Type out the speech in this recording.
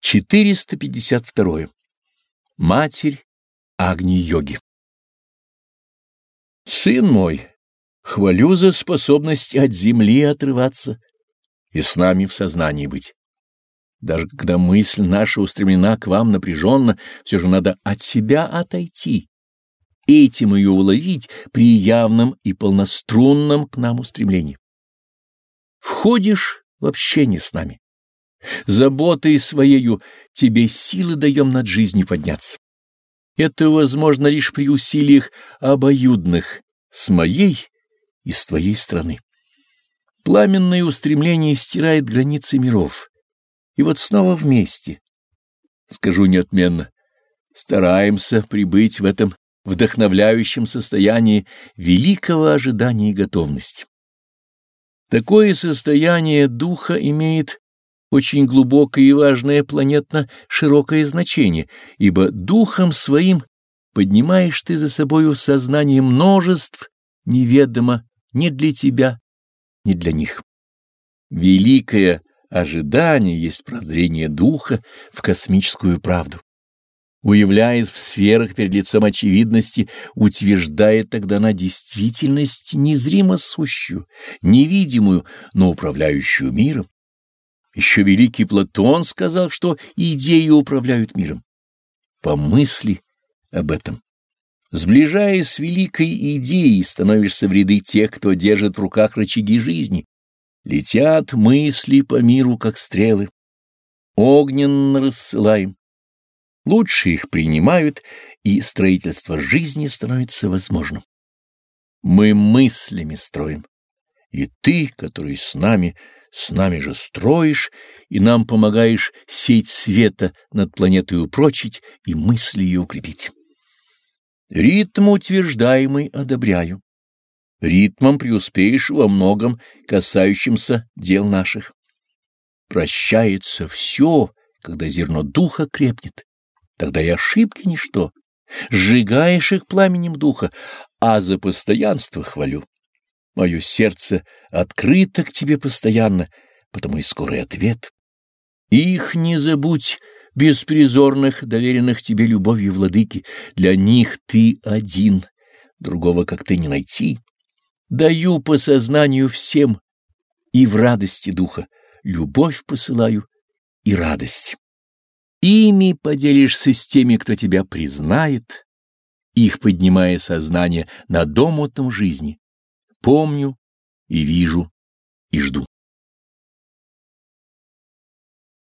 452. Матерь Агни-йоги Сын мой, хвалю за способность от земли отрываться и с нами в сознании быть. Даже когда мысль наша устремлена к вам напряженно, все же надо от себя отойти, этим ее уловить при явном и полнострунном к нам устремлении. Входишь в общение с нами. Заботой своею тебе силы даем над жизнью подняться. Это возможно лишь при усилиях обоюдных с моей и с твоей стороны. Пламенное устремление стирает границы миров. И вот снова вместе. Скажу неотменно, стараемся прибыть в этом вдохновляющем состоянии великого ожидания и готовности. Такое состояние духа имеет очень глубокое и важное планетно-широкое значение, ибо духом своим поднимаешь ты за собою сознание множеств неведомо ни для тебя, ни для них. Великое ожидание есть прозрение духа в космическую правду. Уявляясь в сферах перед лицом очевидности, утверждает тогда на действительность незримо сущую, невидимую, но управляющую миром. Еще великий Платон сказал, что идеи управляют миром. Помысли об этом. Сближаясь с великой идеей, становишься в ряды тех, кто держит в руках рычаги жизни. Летят мысли по миру, как стрелы. Огненно рассылаем. Лучше их принимают, и строительство жизни становится возможным. Мы мыслями строим. И ты, который с нами, с нами же строишь, и нам помогаешь сеть света над планетой упрочить и мысли ее укрепить. Ритм утверждаемый одобряю. Ритмом преуспеешь во многом, касающимся дел наших. Прощается все, когда зерно духа крепнет. Тогда и ошибки ничто. Сжигаешь их пламенем духа, а за постоянство хвалю. Мое сердце открыто к тебе постоянно, потому и скорый ответ. Их не забудь, беспризорных, доверенных тебе любовью владыки. Для них ты один, другого как ты не найти. Даю по сознанию всем и в радости духа, любовь посылаю и радость. Ими поделишься с теми, кто тебя признает, их поднимая сознание над омутом жизни. Помню и вижу и жду.